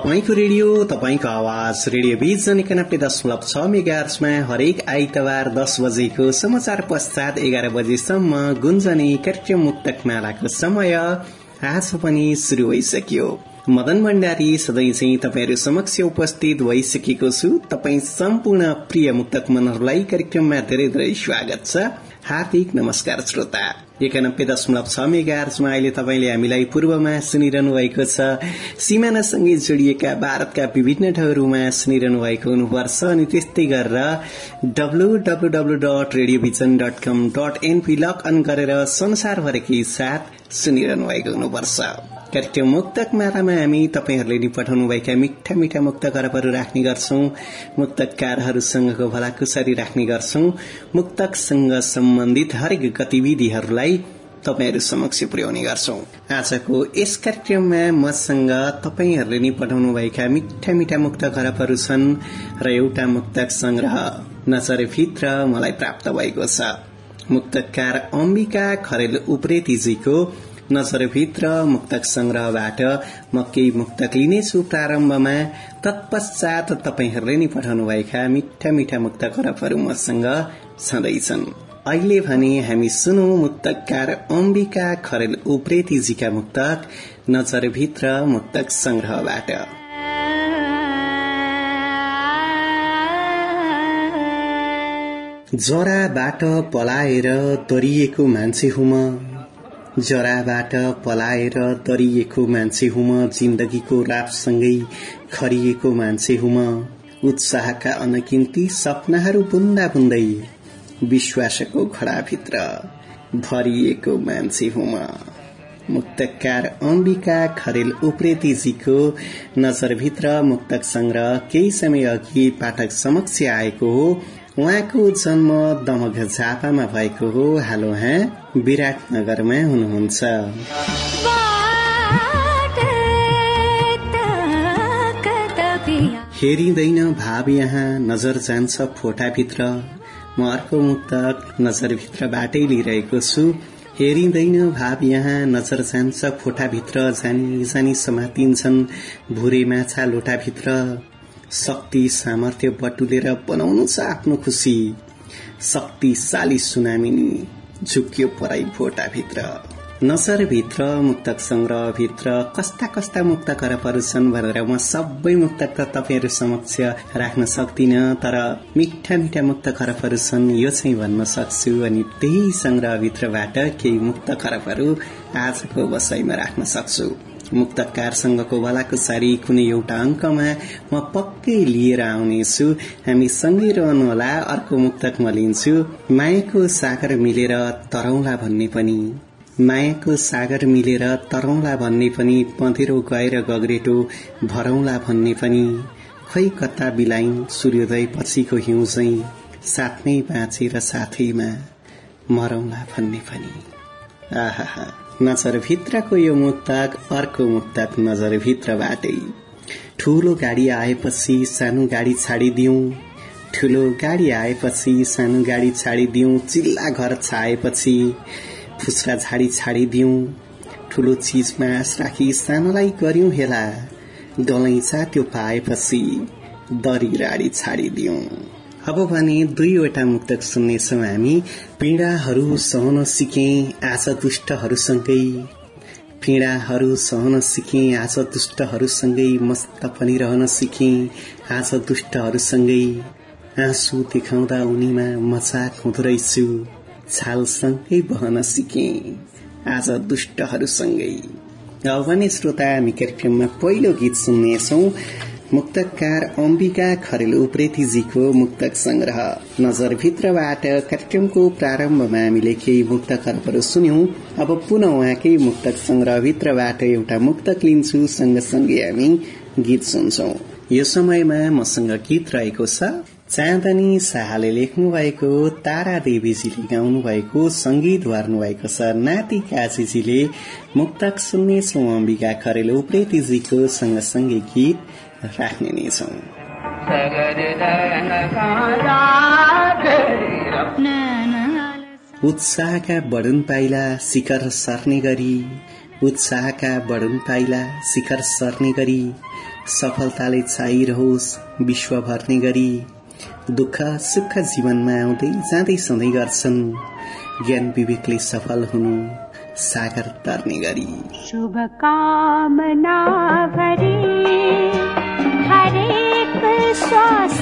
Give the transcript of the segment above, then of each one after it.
तपाईँको रेडियो तपाईँको आवाज रेडियो भिजन एकानब्बे दशमलव छ मेगार्समा हरेक आइतबार दस बजेको समाचार पश्चात एघार बजेसम्म गुन्जने कार्यक्रम मुक्तक मालाको समय आज पनि शुरू भइसक्यो। मदन भण्डारी सधैँ चाहिँ तपाईँहरू समक्ष उपस्थित भइसकेको छु। तपाईँ सम्पूर्ण प्रिय मुक्तक मनहरूलाई कार्यक्रममा धेरै धेरै स्वागत छ। हार्दिक नमस्कार श्रोता। एकानब्बे दशमलव छ मेगार्समा अहिले तपाईँले हामीलाई पूर्वमा सुनिरहनु भएको छ सिमानासँगै जोडिएका भारतका विभिन्न ठाउँहरूमा सुनिरहनु भएको हुनुपर्छ अनि त्यस्तै गरेर डब्लूडब्लूडब्लू dot radio vision dot com dot np log on गरेर संसारभरिकै साथ सुनिरहनु भएको हुनुपर्छ कार्यक्रम मुक्तक मालामा हामी तपाईँहरूले नि पठाउनुभएका मिठा मिठा मुक्त करपहरू राख्ने गर्छौं। मुक्तकारहरूसँगको भलाकुसारी राख्ने गर्छौं। मुक्तकसँग सम्बन्धित हरेक गतिविधिहरूलाई तपाईँहरू समक्ष पुर्याउने गर्छौं। आजको यस कार्यक्रममा मसँग तपाईँहरूले नि पठाउनुभएका मिठा मिठा मुक्त खरबहरू छन् र एउटा मुक्तक संग्रह नजरभित्र मलाई प्राप्त भएको छ। मुक्तकार अम्बिका खरेल उप्रेतीजीको नजरभित्र मुक्तक संग्रहबाट म केही मुक्तक लिनेछु प्रारम्भमा तत्पश्चात तपाईँहरूले नि पठाउनुभएका मिठा मिठा मुक्त खरबहरू मसँग छँदैछन्। अहिले भने हामी सुनौ मुक्तकार अम्बिका खरेल उप्रेतीजीका मुक्तक नजरभित्र मुक्तक संग्रहबाट जराबाट पलाएर तरिएको मान्छे हुम। जराबाट पलाएर तरिएको मान्छे हुम जिन्दगीको रापसँगै खरिएको मान्छे हुम। उत्साहका अनकिन्ती सपनाहरू बुन्दा बुन्दै विश्वासको घडाभित्र भरिएको मान्छे हुम। मुक्तकार अम्बिका खरेल उप्रेतीजीको नजरभित्र मुक्तक संग्रह केही समय अघि पाठक समक्ष आएको हो। उहाँको जन्म दमक झापामा भएको हो। हाल उहाँ विराटनगरमा हुनुहुन्छ। हेरिँदैन भाव यहाँ नजर जान्छ फोटाभित्र। म अर्को मुक्तक नजरभित्रबाटै लिइरहेको छु। हेरिँदैन भाव यहाँ नजर जान्छ फोटाभित्र। जानी जानी समातिन्छन् भुरे माछा लोटाभित्र। शक्ति सामर्थ्य बटुलेर बनाउनु छ आफ्नो खुसी। शक्तिशाली सुनामिनी। झुक्यो पराई भोटाभित्र। नजरभित्र मुक्तक संग्रहभित्र कस्ता कस्ता मुक्त करपहरू छन् भनेर म सबै मुक्तक त तपाईँहरू समक्ष राख्न सक्दिन तर मिठा मिठा मुक्त खरबहरू छन् यो चाहिँ भन्न सक्छु अनि त्यही संग्रहभित्रबाट केही मुक्त खरबहरू आजको बसाईमा राख्न सक्छु। मुक्तकारसँगको भलाकुसारी कुनै एउटा अङ्कमा म पक्कै लिएर आउनेछु। हामी सँगै रहनुहोला अर्को मुक्तक म लिन्छु। मायाको सागर मिलेर तरौला भन्ने पनि। मायाको सागर मिलेर तरौला भन्ने पनि पँधेरो गएर गग्रेटो भरौला भन्ने पनि। खै कता बिलाइन सूर्योदय पछिको हिउँ चाहिँ साथमै बाँचेर साथैमा मरौला भन्ने पनि। आहा नजरभित्रको यो मुक्तक अर्को मुक्तक नजरभित्रबाटै ठूलो गाडी आएपछि सानो गाडी छाडिदिऊ ठूलो गाडी आएपछि सानो गाडी छाडिदिऊ चिल्ला घर छाएपछि फुस्रा झाडी छाडिदिऊ ठूलो चिजमा आश राखी सानोलाई गर्यौं हेला। गलैचा त्यो पाएपछि दरी राडी छाडिदिऊ अब भने दुईवटा मुक्तक सुन्नेछौ हामी। पीड़ाहरू सहन सिके आज दुष्टहरूसँगै पीडाहरू सहन सिके आज दुष्टहरूसँगै मस्त पनि रहन सिके आज दुष्टहरूसँगै आँसु देखाउँदा उनीमा मजाक हुँदो रहेछु। छालसँगै बहन सिके आज दुष्टहरूसँगै अब भने श्रोता हामी कार्यक्रममा पहिलो गीत सुन्नेछौ। मुक्तकार अम्बिका खरेल उप्रेतीजीको मुक्तक संग्रह। नजरभित्रबाट कार्यक्रमको प्रारम्भमा हामीले केही मुक्तकरहरू सुन्यौं। अब पुनः उहाँकै मुक्तक संग्रहभित्रबाट एउटा मुक्तक लिन्छु सँगसँगै हामी गीत सुन्छौ। यो समयमा मसँग गीत रहेको छ। चाँदनी शाहले लेख्नु भएको तारा देवीजीले गाउनु भएको संगीत भर्नु भएको छ। नाति काजीजीले मुक्तक सुन्नेछौ। अम्बिका खरेल उप्रेतीजीको सँगसँगै गीत। राख्ने नै छौं उत्साहका बढुन पाइला शिखर सर्ने गरी। उत्साहका बढुन पाइला शिखर सर्ने गरी। सफलताले छाइरहोस् विश्व भर्ने गरी। दुःख सुख जीवनमा आउँदै जाँदै सधैँ गर्छन्। ज्ञान विवेकले सफल हुनु सागर तर्ने गरी। शुभकामना Cross.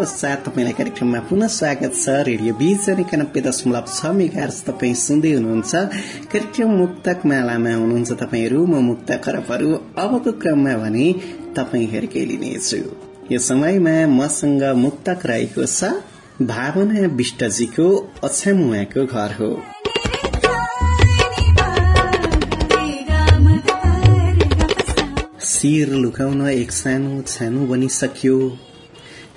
पश्चात तपाईँलाई कार्यक्रममा पुनः स्वागत छ रेडियो बीच एकानब्बे दशमलव छ मेगार्स तपाईँ सुन्दै हुनुहुन्छ कार्यक्रम मुक्तक मालामा हुनुहुन्छ तपाईँहरू म मुक्त खरबहरू अबको क्रममा भने तपाईँहरूकै लिनेछु यो समयमा मसँग मुक्तक रहेको छ भावना विष्टजीको अछामुवाको घर हो शिर लुकाउन एक सानो छानो बनिसक्यो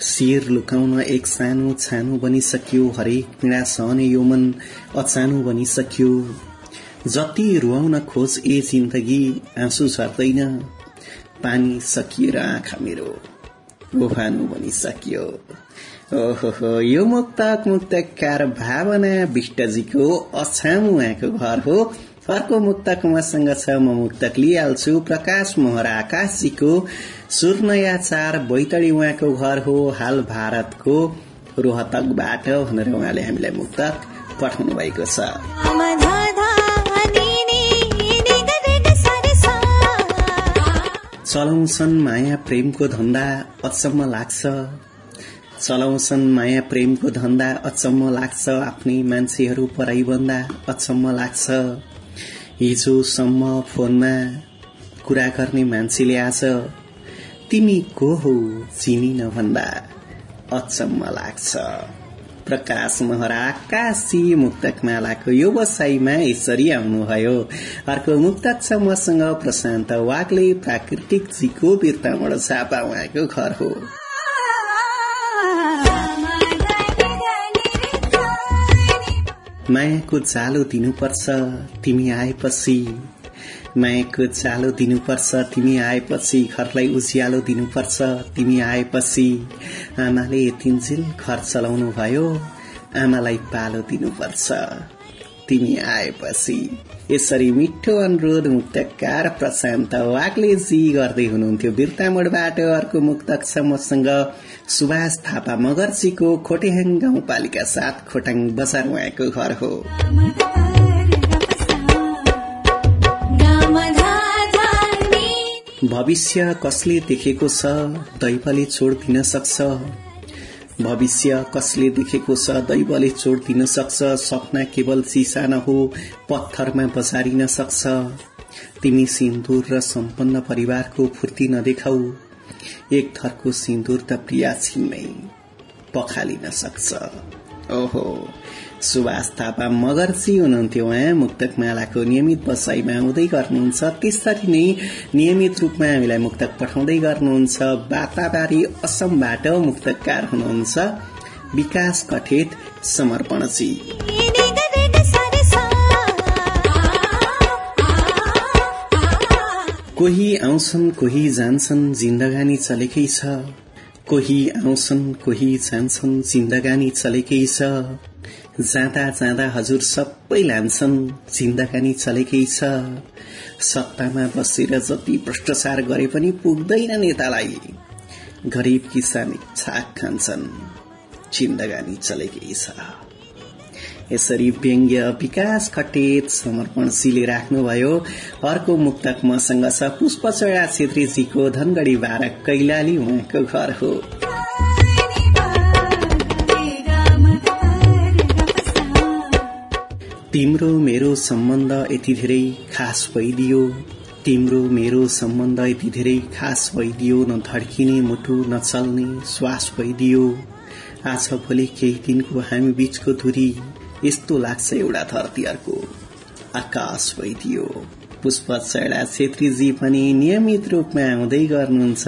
शिर लुकाउन एक सानो छानो बनिसक्यो हरेक पीडा सहने यो मन अचानो बनिसक्यो। जति रुवाउन खोज ए जिन्दगी आँसु झर्दैन। पानी सकिएर आँखा मेरो ओभानु बनिसक्यो। ओहो यो मुक्तक मुक्तकार भावना विष्टजीको अछाम उहाँको घर हो। अर्को मुक्तक उहाँसँग छ म मुक्तक लिइहाल्छु। प्रकाश मोहरा आकाशजीको सुर्नयाचार बैतडी उहाँको घर हो हाल भारतको रोहतकबाट भनेर उहाँले हामीलाई मुक्त पठाउनु भएको छ। चलाउँछन् माया प्रेमको धन्दा अचम्म लाग्छ। चलाउँछन् माया प्रेमको धन्दा अचम्म लाग्छ। आफ्नै मान्छेहरू पढाइभन्दा अचम्म लाग्छ। हिजोसम्म फोनमा कुरा गर्ने मान्छेले आज तिमी को हौ भन्दा अचम्म लाग्छ। प्रकाश महरा आकाशी मुक्तक मालाको यो बसाईमा यसरी आउनुभयो। अर्को मुक्तक छ मसँग प्रशान्त वागले प्राकृतिक जीको बिर्तामण छापा उहाँको घर हो। मायाको जालो दिनुपर्छ। तिमी आएपछि मायाको जालो दिनुपर्छ। तिमी आएपछि घरलाई उज्यालो दिनुपर्छ। तिमी आएपछि आमाले यतिन्जेल घर चलाउनु भयो आमालाई पालो दिनुपर्छ। तिमी आएपछि यसरी मिठो अनुरोध मुक्तकार प्रशान्त वाग्लेजी गर्दै हुनुहुन्थ्यो। बिर्तामोडबाट अर्को मुक्तक छ मसँग सुभाष थापा मगर्जीको खोटेहाङ गाउँपालिका साथ खोटाङ बजार उहाँको घर हो। भविष्य कसले देखेको छ दैवले छोड दिन सक्छ। भविष्य कसले देखेको छ दैवले छोड दिन सक्छ। सपना केवल चिसा हो पत्थरमा बजारिन सक्छ। तिमी सिन्दूर र सम्पन्न परिवारको फूर्ति नदेखाउ एक थरको सिन्दूर त प्रिया छिन्नै पखालिन सक्छ। ओहो। सुभाष थापा मगर्जी हुनुहुन्थ्यो उहाँ। मुक्तक मालाको नियमित बसाईमा आउँदै गर्नुहुन्छ। त्यसरी नै नियमित रूपमा हामीलाई मुक्तक पठाउँदै गर्नुहुन्छ। बाताबारी असमबाट मुक्तकार हुनुहुन्छ विकास कठेत समर्पणजी। कोही आउँछन् कोही जान्छन् जिन्दगानी चलेकै छ। कोही आउँछन् कोही जान्छन् जिन्दगानी चलेकै छ। जाँदा जाँदा हजुर सबै लान्छन्। जिन्दगानी चलेकै छ। सत्तामा बसेर जति भ्रष्टाचार गरे पनि पुग्दैन नेतालाई। गरीब किसान छाक खान्छन्। जिन्दगानी चलेकै छ। यसरी व्यङ्ग्य विकास खटेत समर्पणशीले राख्नुभयो। अर्को मुक्तक मसँग छ पुष्पचया छेत्रीजीको धनगढ़ी बाह्र कैलाली उहाँको घर हो। तिम्रो मेरो सम्बन्ध यति धेरै खास भइदियो। तिम्रो मेरो सम्बन्ध यति धेरै खास भइदियो। न धड्किने मुटु नचल्ने श्वास भइदियो। आज भोलि केही दिनको हामी बीचको दूरी यस्तो लाग्छ एउटा धरती अर्को। आकाश भइदियो। पुष्प चैडा छेत्रीजी पनि नियमित रूपमा आउँदै गर्नुहुन्छ।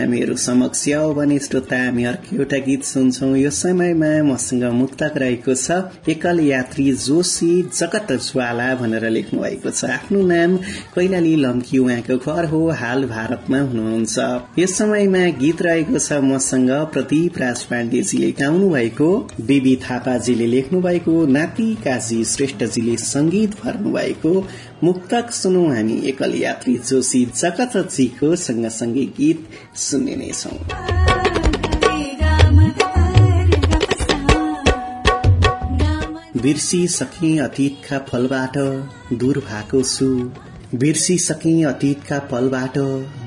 हामीहरू समक्ष भने श्रोता हामी अर्को एउटा गीत सुन्छौ। यो समयमा मसँग मुक्तक रहेको छ एकल यात्री जोशी जगत ज्वाला भनेर लेख्नु भएको छ। आफ्नो नाम कैलाली लम्की उहाँको घर हो हाल भारतमा हुनुहुन्छ। यस समयमा गीत रहेको छ मसँग प्रदीप राज पाण्डेजीले गाउनु भएको बेबी थापाजीले लेख्नु भएको नाति काजी श्रेष्ठजीले संगीत भर्नु भएको मुक्तक सुनौ हामी एकल यात्री जोशी जगतजीको सँगसँगै गीत सुन्ने नै छौं बिर्सिसके अतीतका फलबाट दूर भएको छु। बिर्सिसके अतीतका पलबाट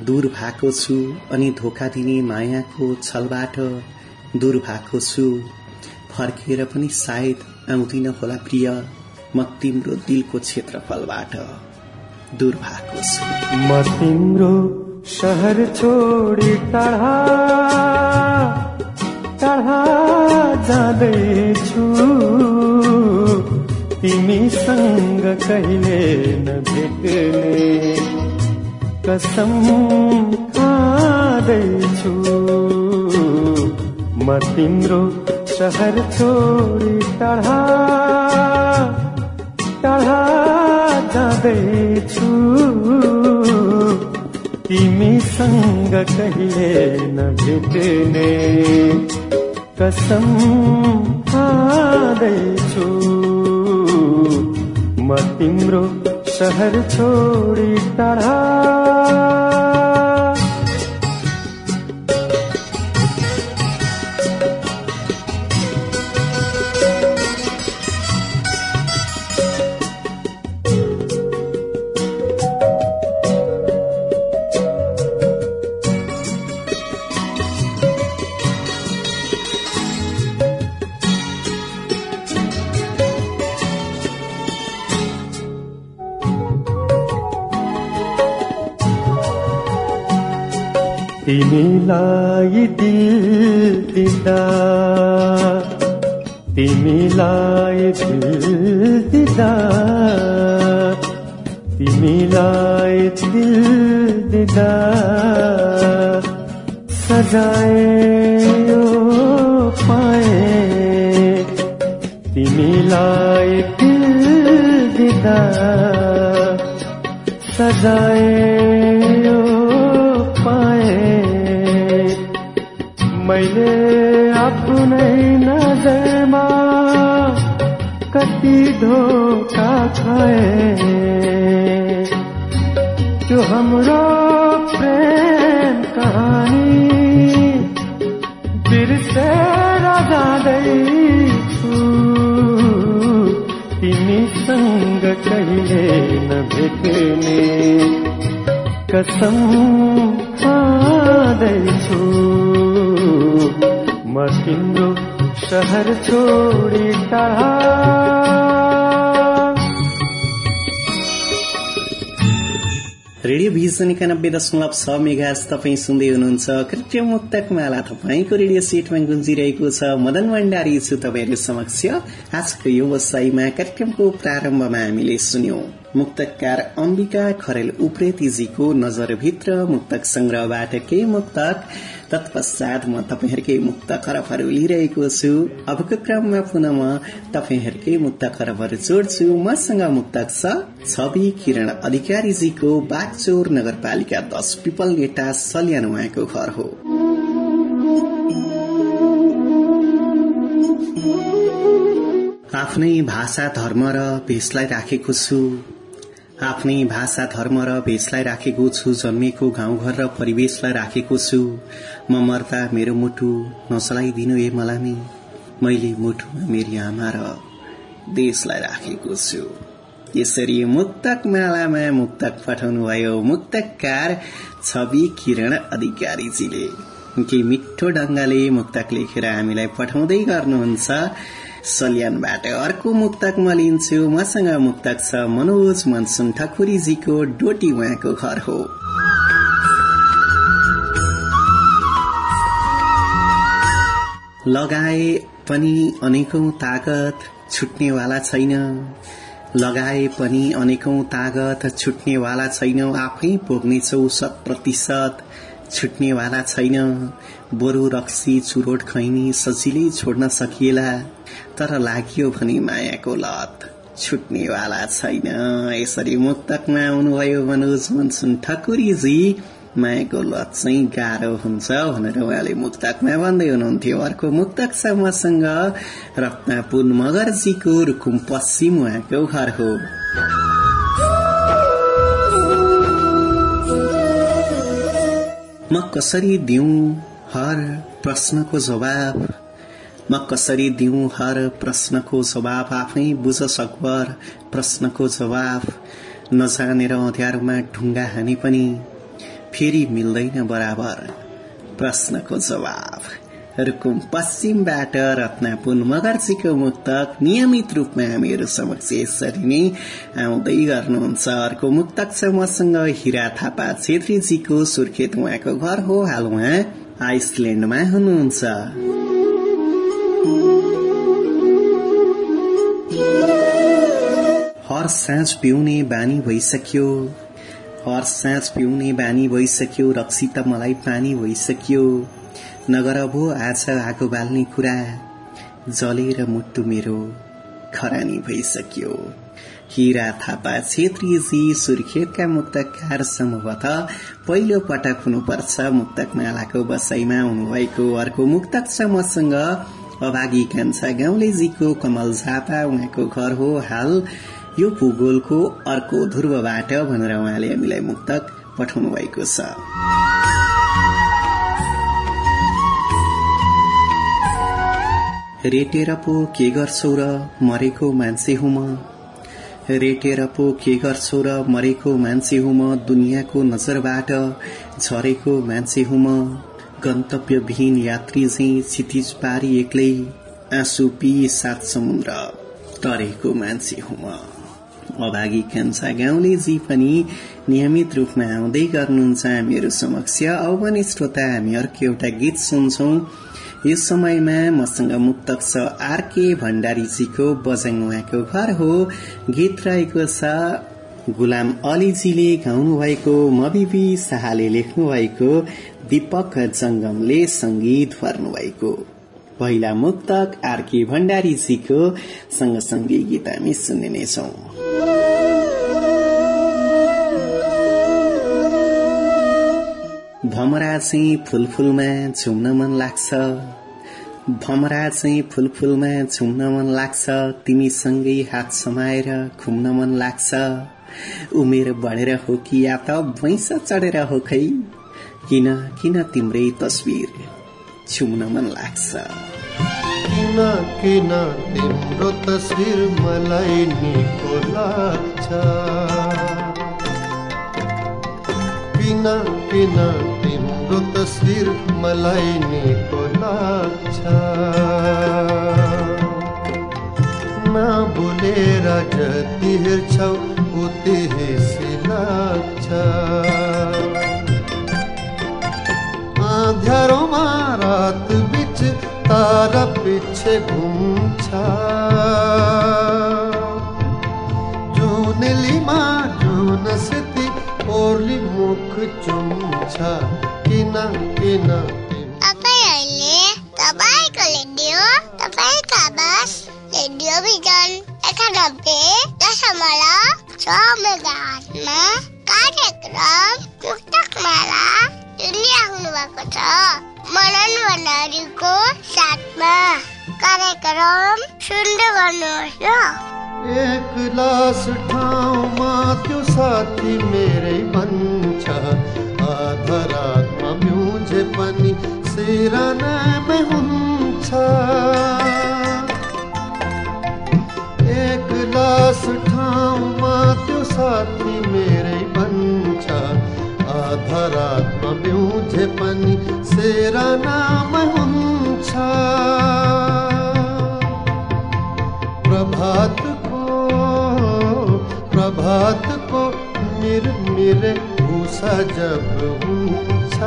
दूर भएको छु अनि धोका दिने मायाको छलबाट दूर भएको छु। फर्केर पनि सायद आउँदिन होला प्रिय म तिम्रो दिलको क्षेत्रफलबाट। दूर भएको छु। म तिम्रो सहर छोडी टाढा टाढा जाँदैछु। तिमीसँग कहिले नभेट्ने कसम खाँदैछु। म तिम्रो सहर छोडी टाढा टाढा जाँदैछु। तिमीसँग कहिले नभेट्ने कसम खाँदैछु। म तिम्रो सहर छोडी टाढा तिमीलाई दिल दिँदा। तिमीलाई दिल दिँदा। तिमीलाई दिल दिँदा। सजायो पाए। तिमीलाई दिल दिँदा। सजायो मैले आफ्नै नजरमा कति धोका खाए। त्यो हाम्रो प्रेम कहानी बिर्सेर जाँदैछु तिमीसँग कहिले नभेट्ने कसम खाँदैछु। म तिम्रो सहर छोडी रेडियो भिजन एकानब्बे दशमलव छ मेगा तपाईँ सुन्दै हुनुहुन्छ कृत्रिम मुक्तक माला तपाईँको रेडियो सेटमा गुन्जिरहेको छ मदन भण्डारी छु तपाईँहरू समक्ष। आजको यो वसाईमा कार्यक्रमको प्रारम्भमा हामीले सुन्यौं। मुक्तकार अम्बिका खरेल उप्रेतीजीको नजरभित्र मुक्तक संग्रहबाट केही मुक्तक? तत्पश्चात म तपाईँहरूकै मुक्त खरबहरू लिइरहेको छु। अबको क्रममा पुनः म तपाईँहरूकै मुक्त खरबहरू जोड्छु। मसँग मुक्तक छ छवि किरण अधिकारीजीको बागचोर नगरपालिका दश पिपल गेटा सल्यान उहाँको घर हो। आफ्नै भाषा धर्म र भेषलाई राखेको छु। आफ्नै भाषा धर्म र भेषलाई राखेको छु जन्मेको गाउँघर र परिवेशलाई राखेको छु। म मर्दा मेरो मुटु नचलाइदिनु ए मलामी। मैले मुटुमा मेरी आमा र देशलाई राखेको छु। यसरी मुक्तक मालामा मुक्तक पठाउनुभयो। मुक्तकार छवि किरण अधिकारीजीले। के मिठो ढंगले मुक्तक लेखेर हामीलाई पठाउँदै गर्नुहुन्छ? सल्यानबाट अर्को मुक्तक म लिन्छु मसँग मुक्तक छ मनोज मनसुन ठकुरीजीको डोटी उहाँको घर हो। लगाए पनि अनेकौं तागत छुट्नेवाला छैन। लगाए पनि अनेकौं तागत छुट्नेवाला छैन। आफै भोग्नेछौ शत प्रतिशत छुट्नेवाला छैन। बरु रक्सी चुरोट खैनी सजिलै छोड्न सकिएला। तर लाग्यो भने मायाको लत। छुट्नेवाला छैन। यसरी मुक्तकमा आउनुभयो मनोज मनसुन ठकुरीजी मायाको लत चाहिँ गाह्रो हुन्छ भनेर उहाँले मुक्तकमा भन्दै हुनुहुन्थ्यो। अर्को मुक्तक छ मसँग रत्नापुन मगरजीको रुकुम पश्चिम उहाँको घर हो। म कसरी दिउँ? हर प्रश्नको जवाब म कसरी दिउँ हर प्रश्नको जवाब आफै बुझ सकबर प्रश्नको जवाब नजानेर अँध्यारोमा ढुङ्गा हाने पनि फेरि मिल्दैन बराबर। प्रश्नको जवाब रुकुम पश्चिमबाट रत्नापुन मगर्जीको मुक्तक नियमित रूपमा हामीहरू समक्ष यसरी नै आउँदै गर्नुहुन्छ। अर्को मुक्तक छ मसँग हिरा थापा छेत्रीजीको सुर्खेत उहाँको घर हो। हाल उहाँ आइसल्याण्डमा हुनुहुन्छ। हर साँझ पिउने बानी भइसक्यो। हर साँझ पिउने बानी भइसक्यो। रक्सी त मलाई पानी भइसक्यो। नगर भो आज आगो बाल्ने कुरा। जलेर मुटु मेरो खरानी भइसक्यो। हिरा थापा छेत्रीजी सुर्खेतका मुक्तकार सम्भवत पहिलो पटक हुनुपर्छ मुक्तक मालाको बसाईमा हुनुभएको अर्को मुक्तक छ मसँग अभागी कान्छा गाउँलेजीको कमल झापा उहाँको घर हो हाल। यो भूगोलको अर्को ध्रुवबाट भनेर उहाँले हामीलाई मुक्तक पठाउनु भएको छ। रेटेर पो के गर्छौ र मरेको मान्छे हुँ म रेटेर पो के गर्छौ र मरेको मान्छे हुँ म दुनियाँको नजरबाट झरेको मान्छे हुँ म गन्तव्यविहीन यात्री चाहिँ क्षितिज पारी एक्लै आँसु पी सात समुद्र तरेको मान्छे हुँ म अभागी कान्छा गाउँलेजी पनि नियमित रूपमा आउँदै गर्नुहुन्छ। हामीहरू समक्ष अब पनि श्रोता हामी अर्को एउटा गीत सुन्छौं। यस समयमा मसँग मुक्तक छ आरके भण्डारीजीको बजाङ उहाँको घर हो। गीत रहेको छ गुलाम अलीजीले गाउनु भएको मबिबी शाहले लेख्नु भएको दीपक जंगमले संगीत भर्नु भएको पहिला मुक्तक आरके भण्डारीजीको सँगसँगै गीत हामी सुन्ने नै भमरा चाहिँ फुलफुलमा झुम्न मन लाग्छ। भमरा चाहिँ फुलफुलमा झुम्न मन लाग्छ। तिमीसँगै हात समाएर घुम्न मन लाग्छ। उमेर बढेर हो कि या त भैँस चढेर हो खै? किन किन तिम्रै तस्विर? छुम्न मन लाग्छ किन किन तिम्रो तस्विर मलाई निको लाग्छ। किन किन तिम्रो तस्विर मलाई निको लाग्छ। नबोलेर जति हेर्छौ उति हेसी लाग्छ। अँध्यारोमा रात बिच तारा पिछे घुम्छ। जुनेलीमा जुन सिति ओर्ली मुख चुम्छ। किन किन तिमी तपाईँहरूले तपाईँको रेडियो तपाईँका बस? रेडियो भिजन एकानब्बे दशमलव छ मेगाहर्जमा कार्यक्रम मुक्तक माला सुनिराख्नु भएको छ मनन भण्डारीको साथमा कार्यक्रम सुन्दै गर्नुहोस् ल एक लास ठाउँमा त्यो साथी मेरै भन्छ आधा रातमा म्युझे पनि सिरानामै हुन्छ एक लास ठाउँमा त्यो साथी मेरै भन्छ आधा रातमा म्युझे पनि सिरानामै हुन्छ प्रभातको प्रभातको मिर मिरे भूषा जब हुन्छ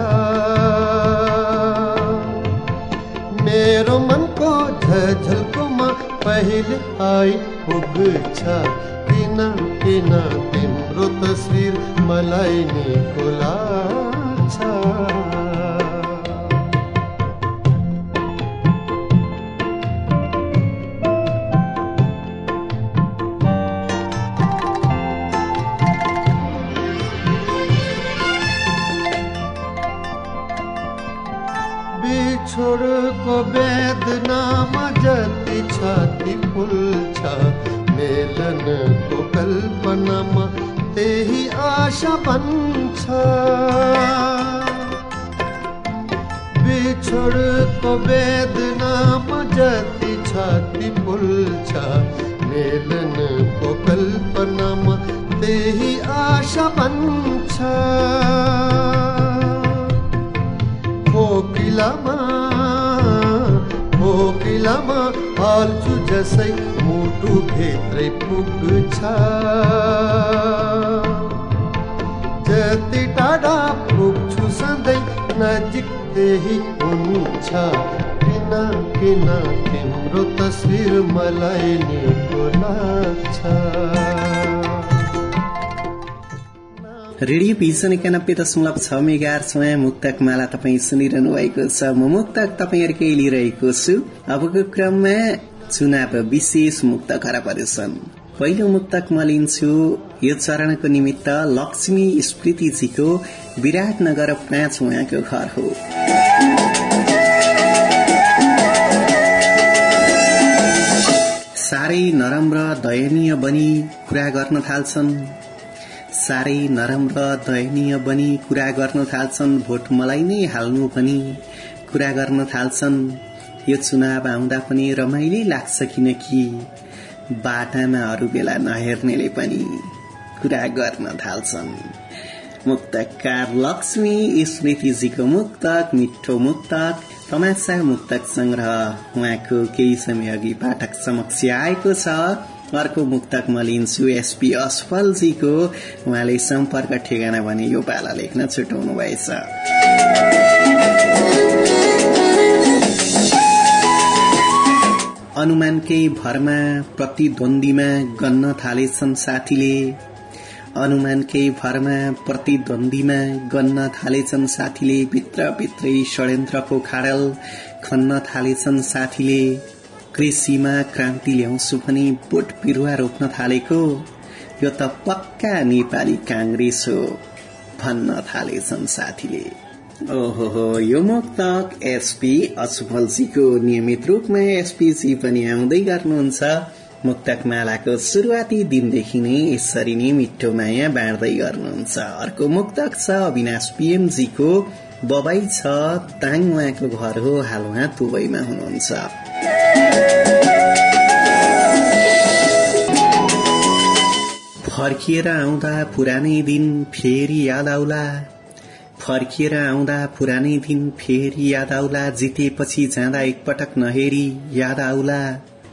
मेरो मनको झझल्कोमा पहिले आई पुग्छ किन किन तिम्रो तस्विर मलाई निको लाग्छ तिम्रो तस्विर मलाई निको लाग्छ। रेडियो भिजन एकानब्बे दशमलव छ मेगा समय मुक्तक माला तपाईँ सुनिरहनु भएको छ। म मुक्तक तपाईँहरूकै लिइरहेको छु। अबको क्रममा चुनाव विशेष मुक्त खरा प्रदर्शन पहिलो मुक्तक म लिन्छु। यो चरणको निमित्त लक्ष्मी स्मृतिजीको विराटनगर पाँच उहाँको घर हो। साह्रै नरम र दयनीय बनी कुरा गर्न थाल्छन्। साह्रै नरम र दयनीय बनी कुरा गर्न थाल्छन्। भोट मलाई नै हाल्नु पनि कुरा गर्न थाल्छन्। यो चुनाव आउँदा पनि रमाइलै लाग्छ किनकि बाटामा अरू बेला नहेर्नेले पनि कुरा गर्न थाल्छन्। मुक्तकार लक्ष्मी स्मृतिजीको मुक्तक मिठो मुक्तक तमासा मुक्तक संग्रह उहाँको केही समय अघि पाठक समक्ष आएको छ। अर्को मुक्तक म लिन्छु एसपी असफलजीको उहाँले सम्पर्क ठेगाना भने यो पाला लेख्न छुटाउनु भएछ। अनुमानकै भरमा प्रतिद्वन्दीमा गन्न थालेछन् साथीले। अनुमानकै भरमा प्रतिद्वन्दीमा गन्न थालेछन् साथीले भित्रभित्रै षड्यन्त्रको खाडल। खन्न थालेछन् साथीले कृषिमा क्रान्ति ल्याउँछु भने बोट बिरुवा रोप्न थालेको। यो त पक्का नेपाली काङ्ग्रेस हो भन्न थालेछन् साथीले। ओहो यो मुक्तक एसपी असफलजीको नियमित रूपमा एसपीजी पनि आउँदै गर्नुहुन्छ। मुक्तक मालाको शुरूआती दिनदेखि नै यसरी नै मिठो माया बाँड्दै गर्नुहुन्छ। अर्को मुक्तक छ अविनाश पीएमजीको बबाई छ ताङ उहाँको घर हो हाल उहाँ दुबईमा हुनुहुन्छ। फर्किएर आउँदा पुरानै दिन फेरि याद आउला। फर्किएर आउँदा पुरानै दिन फेरि याद आउला। जितेपछि जाँदा एकपटक नहेरी याद आउला।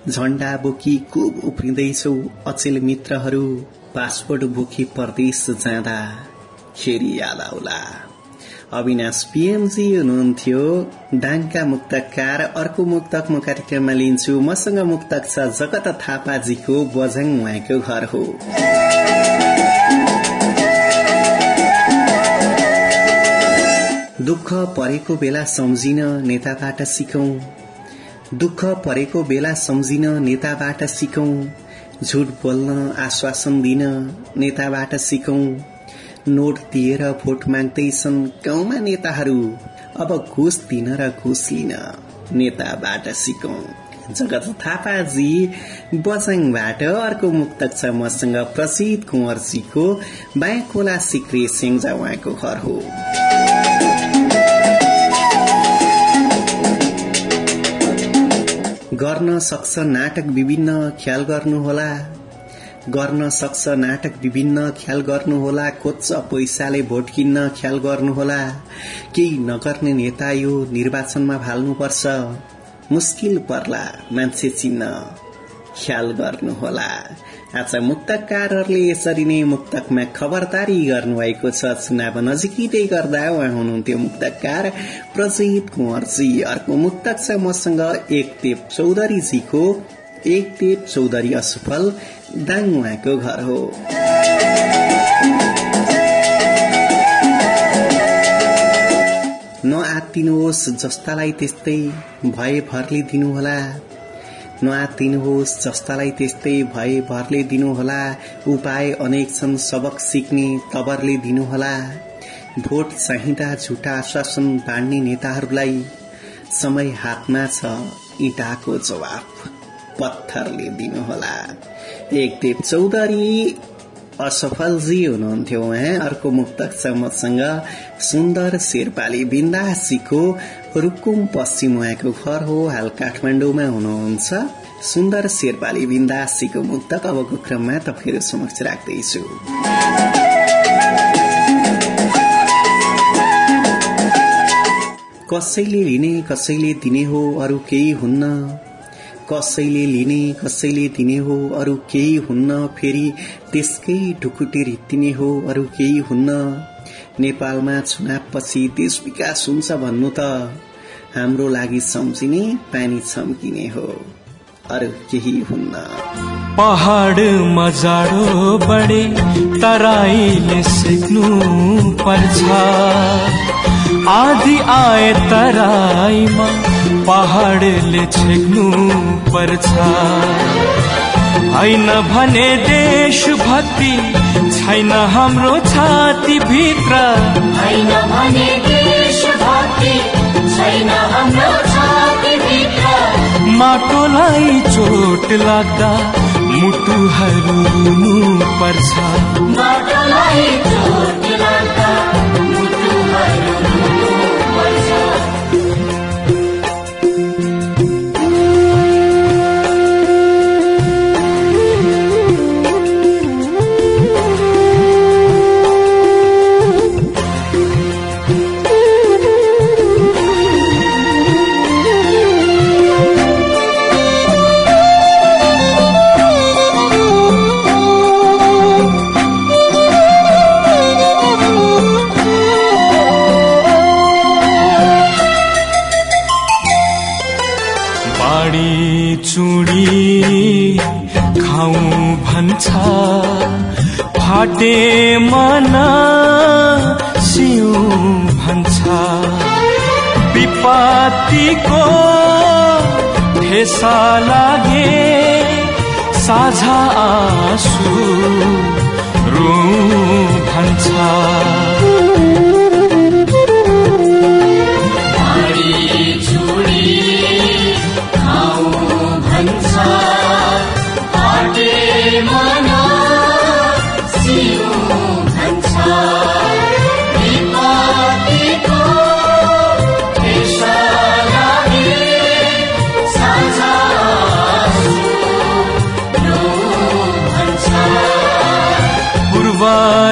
झण्डा बोकी कुब उफ्रिँदैछौ अचेल मित्रहरू पासपोर्ट बोकी परदेश जाँदा। फेरि याद आउला। अविनाश पीएमजी हुनुहुन्थ्यो। दाङका मुक्तकार अर्को मुक्तक म कार्यक्रममा लिन्छु। मसँग मुक्तक छ जगत थापाजीको बझाङ उहाँको घर हो। दुःख परेको बेला सम्झिन नेताबाट सिकौं। दुःख परेको बेला सम्झिन नेताबाट सिकौं। झुट बोल्न आश्वासन दिन नेताबाट सिकौं। नोट दिएर भोट माग्दैछन् गाउँमा नेताहरू। अब घुस दिन र घुस लिन नेताबाट सिकौं। जगत थापाजी बजाङबाट अर्को मुक्तक छ मसँग प्रसिद्ध कुंवरजीको बायाँ खोला सिक्रे सेङ्जा उहाँको घर हो। गर्न सक्छ नाटक विभिन्न ख्याल गर्नुहोला। गर्न सक्छ नाटक विभिन्न ख्याल गर्नुहोला। खोज्छ पैसाले भोट किन्न ख्याल गर्नुहोला। केही नगर्ने नेता यो निर्वाचनमा फाल्नुपर्छ मुस्किल पर्ला मान्छे चिन्न। ख्याल गर्नुहोला। आज मुक्तकारहरूले यसरी नै मुक्तकमा खबरदारी गर्नुभएको छ। चुनाव नजिकै गर्दा उहाँ हुनुहुन्थ्यो मुक्तकार प्रजित कुंवरजी। अर्को मुक्तक छ मसँग एकदेव चौधरीजीको। एकदेव चौधरी असफल दाङ उहाँको घर हो। नआत्तिनुहोस् जस्तालाई त्यस्तै भए भरले दिनुहोला। नआत्तिनुहोस् जस्तालाई त्यस्तै भए भरले दिनुहोला। उपाय अनेक छन् सबक सिक्ने तबरले दिनुहोला। भोट चाहिँदा झुटा आश्वासन बाँड्ने नेताहरूलाई समय हातमा छ इँटाको जवाफ पत्थरले दिनुहोला। एकदेव चौधरी असफलजी हुनुहुन्थ्यो उहाँ। अर्को मुक्तक सुन्दर शेर्पाली बिन्दासीको रुकुम पश्चिम उहाँको घर हो हाल काठमाडौँमा हुनुहुन्छ। सुन्दर शेर्पाली बिन्दासीको मुक्तक अबको क्रममा तपाईँहरू समक्ष राख्दैछु। कसैले लिने कसैले दिने हो अरू केही हुन्न। कसैले लिने कसैले दिने हो अरू केही हुन्न। फेरि त्यसकै ढुकुटी रित्तिने हो अरू केही हुन्न। नेपालमा चुनावपछि देश विकास हुन्छ भन्नु त। हाम्रो लागि सम्झिने पानी छम्किने हो। अरू केही हुन्न। पहाड मजाडो बढे तराईले सिक्नु पर्छ। आधी आए तराईमा पहाडले छेक्नु पर्छ। होइन भने देशभक्ति छैन हाम्रो छाती भित्र होइन भने देशभक्ति छैन हाम्रो छातीभित्र माटोलाई चोट लाग्दा मुटुहरू रुनु पर्छ। माटोलाई चोट लाग्दा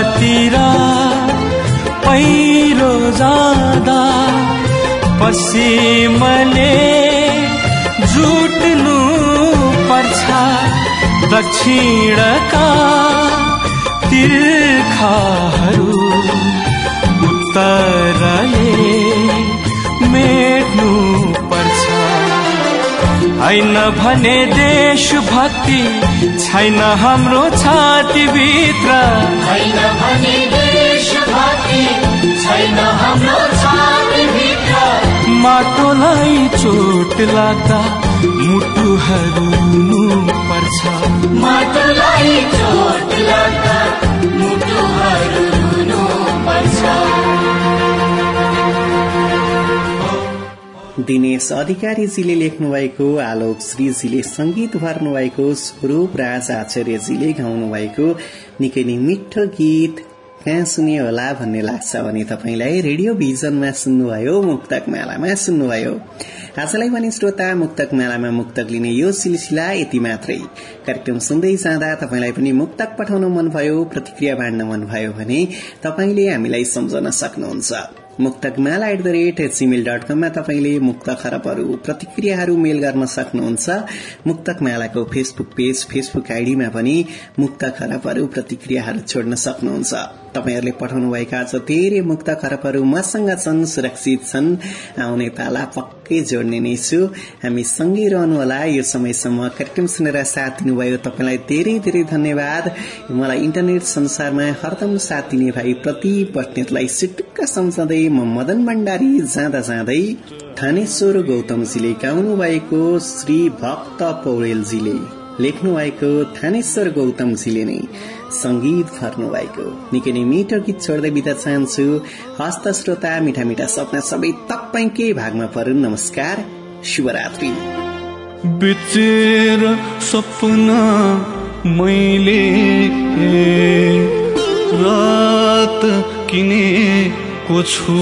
पूर्वतिर पहिरो जाँदा पश्चिमले जुट्नु पर्छ दक्षिणका तिर्खाहरू उत्तरले होइन भने देशभक्ति छैन हाम्रो छातीभित्र। छैन भने देशभक्ति छैन हाम्रो छातीभित्र। माटोलाई चोट लाग्दा मुटुहरू पर्छ। माटोलाई चोट लाग्दा मुटुहरू दिनेश अधिकारीजीले लेख्नु भएको आलोक श्रीजीले संगीत भर्नु भएको स्वरूप राज आचार्यजीले गाउनु भएको निकै नै मिठो गीत कहाँ सुने होला भन्ने लाग्छ भने तपाईँलाई रेडियो भिजनमा सुन्नुभयो मुक्तक मालामा सुन्नुभयो। आजलाई भने श्रोता मुक्तक मेलामा मुक्तक लिने यो सिलसिला यति मात्रै। कार्यक्रम सुन्दै जाँदा तपाईँलाई पनि मुक्तक पठाउन मनभयो प्रतिक्रिया बाँड्न मनभयो भने तपाईँले हामीलाई सम्झन सक्नुहुन्छ। Muktakmala at the rate Gmail dot कममा तपाईँले मुक्त खरबहरू प्रतिक्रियाहरू मेल गर्न सक्नुहुन्छ। मुक्तकमालाको फेसबुक पेज फेसबुक आइडीमा पनि मुक्त खरबहरू प्रतिक्रियाहरू छोड्न सक्नुहुन्छ। तपाईँहरूले पठाउनुभएका आज धेरै मुक्त खरबहरू मसँग छन् सुरक्षित छन्। आउने पाला पक्कै जोड्ने नै छु। हामी सँगै रहनुहोला यो समयसम्म कार्यक्रम सुनेर साथ दिनुभयो। तपाईँलाई धेरै धेरै धन्यवाद। मलाई इन्टरनेट संसारमा हरदम साथ दिने भाइ प्रति बस्नेतलाई सिटुक्क सम्झँदै म मदन भण्डारी जाँदा जाँदै थानेश्वर गौतमजीले गाउनु भएको श्री भक्त पौडेलजीले लेख्नु भएको थानेश्वर गौतमजीले नै। संगीत भर्नु भएको। निकै नै मिठो गीत छोड्दै बिदा चाहन्छु। हस्त श्रोता मिठा मिठा सपना सबै तपाईँकै भागमा परुन्। नमस्कार शुभरात्रि। बिचेर सपना मैले रात छु।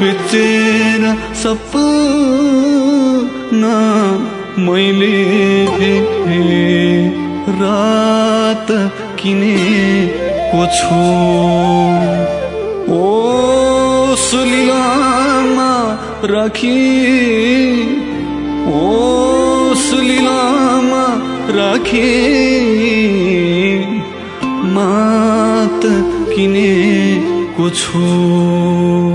बिचेर सपना मैले रात किनेको छु। ओ सुलिलामा राखी। ओ सुलिलामा राखी। मात किनेको छु।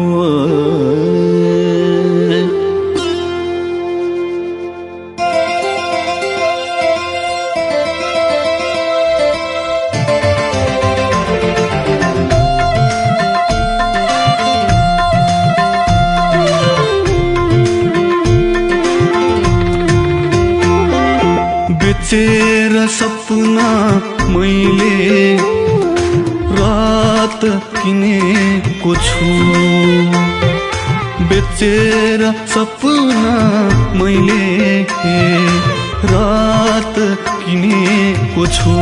किनेको छु। बेचेर सपना मैले रात किनेको छु।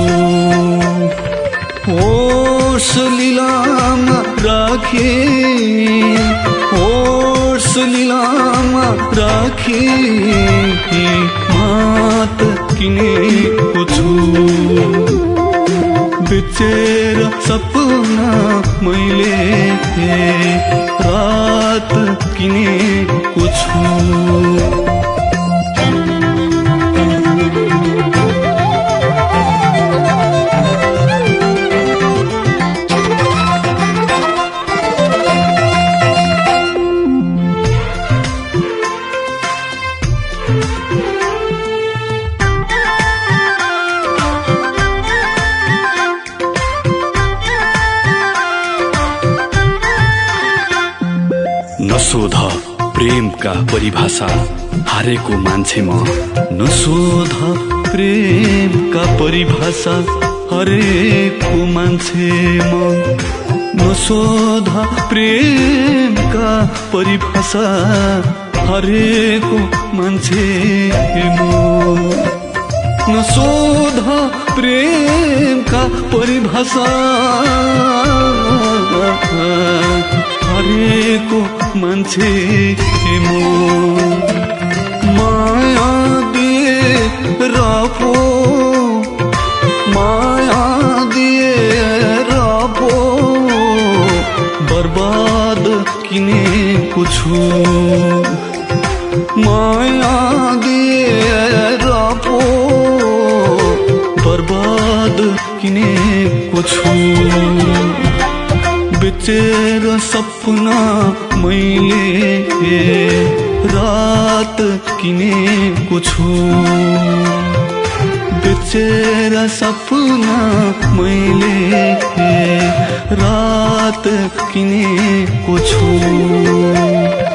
होस लिलामा राखे होस लिलामा राखे मात किनेको छु। बेचेर सपना मैले रात किनेको छु। परिभाषा हारेको मान्छे म। नसोध प्रेमका परिभाषा हरेको मान्छे म। नसोध प्रेमका परिभाषा हरेको मान्छे म। नसोध प्रेमका परिभाषा हरेको मान्छे म? माया दिएर पो माया दिएर पो बर्बाद किनेको छु। माया दिएर पो बर्बाद किनेको छु। बेचेर सपना मैले रात किनेको छु। बेचेर सपना मैले रात किनेको छु।